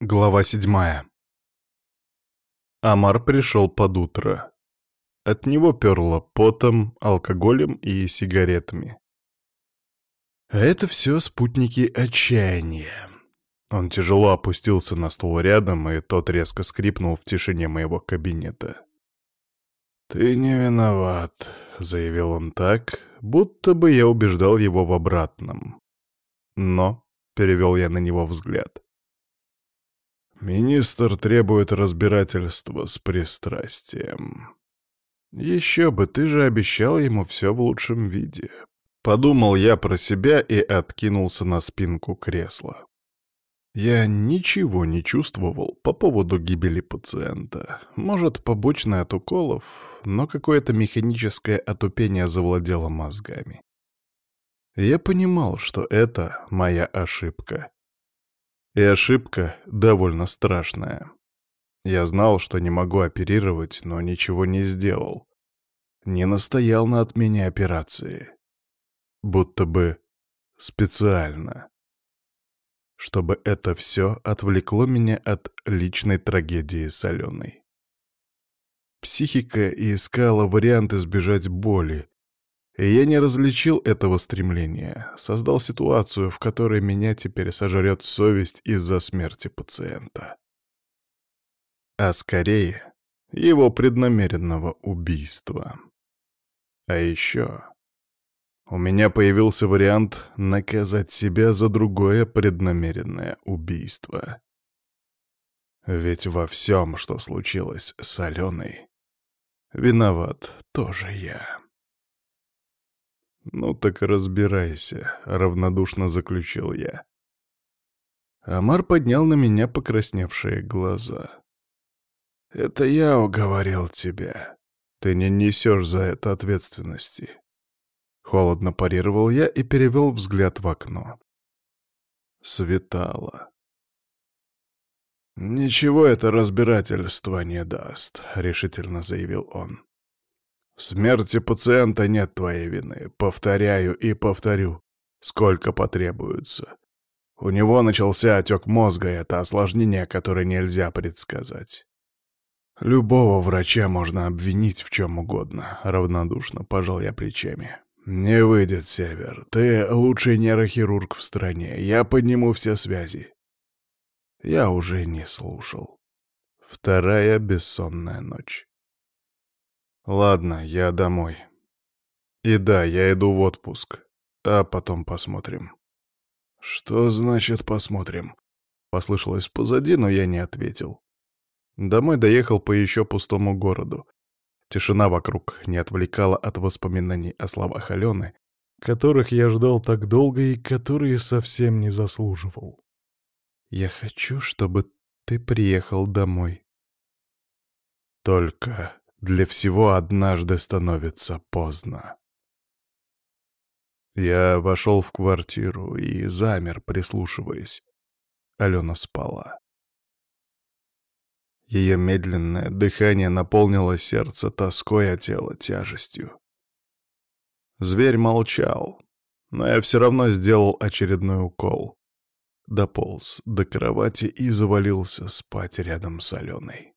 Глава седьмая. Амар пришел под утро. От него перло потом, алкоголем и сигаретами. А это все спутники отчаяния. Он тяжело опустился на стул рядом, и тот резко скрипнул в тишине моего кабинета. «Ты не виноват», — заявил он так, будто бы я убеждал его в обратном. Но, — перевел я на него взгляд, — Министр требует разбирательства с пристрастием. Еще бы, ты же обещал ему все в лучшем виде. Подумал я про себя и откинулся на спинку кресла. Я ничего не чувствовал по поводу гибели пациента. Может, побочное от уколов, но какое-то механическое отупение завладело мозгами. Я понимал, что это моя ошибка. И ошибка довольно страшная. Я знал, что не могу оперировать, но ничего не сделал. Не настоял на отмене операции. Будто бы специально. Чтобы это все отвлекло меня от личной трагедии с Аленой. Психика искала вариант избежать боли, я не различил этого стремления, создал ситуацию, в которой меня теперь сожрет совесть из-за смерти пациента. А скорее, его преднамеренного убийства. А еще... У меня появился вариант наказать себя за другое преднамеренное убийство. Ведь во всем, что случилось с Аленой, виноват тоже я. «Ну так разбирайся», — равнодушно заключил я. Амар поднял на меня покрасневшие глаза. «Это я уговорил тебя. Ты не несешь за это ответственности». Холодно парировал я и перевел взгляд в окно. Светало. «Ничего это разбирательство не даст», — решительно заявил он. В смерти пациента нет твоей вины. Повторяю и повторю, сколько потребуется. У него начался отек мозга, и это осложнение, которое нельзя предсказать. Любого врача можно обвинить в чем угодно, равнодушно пожал я плечами. Не выйдет, Север. Ты лучший нейрохирург в стране. Я подниму все связи. Я уже не слушал. Вторая бессонная ночь. Ладно, я домой. И да, я иду в отпуск. А потом посмотрим. Что значит посмотрим? Послышалось позади, но я не ответил. Домой доехал по еще пустому городу. Тишина вокруг не отвлекала от воспоминаний о словах Алены, которых я ждал так долго и которые совсем не заслуживал. «Я хочу, чтобы ты приехал домой». Только для всего однажды становится поздно. Я вошел в квартиру и замер, прислушиваясь. Алена спала. Ее медленное дыхание наполнило сердце тоской, а тело тяжестью. Зверь молчал, но я все равно сделал очередной укол. Дополз до кровати и завалился спать рядом с Аленой.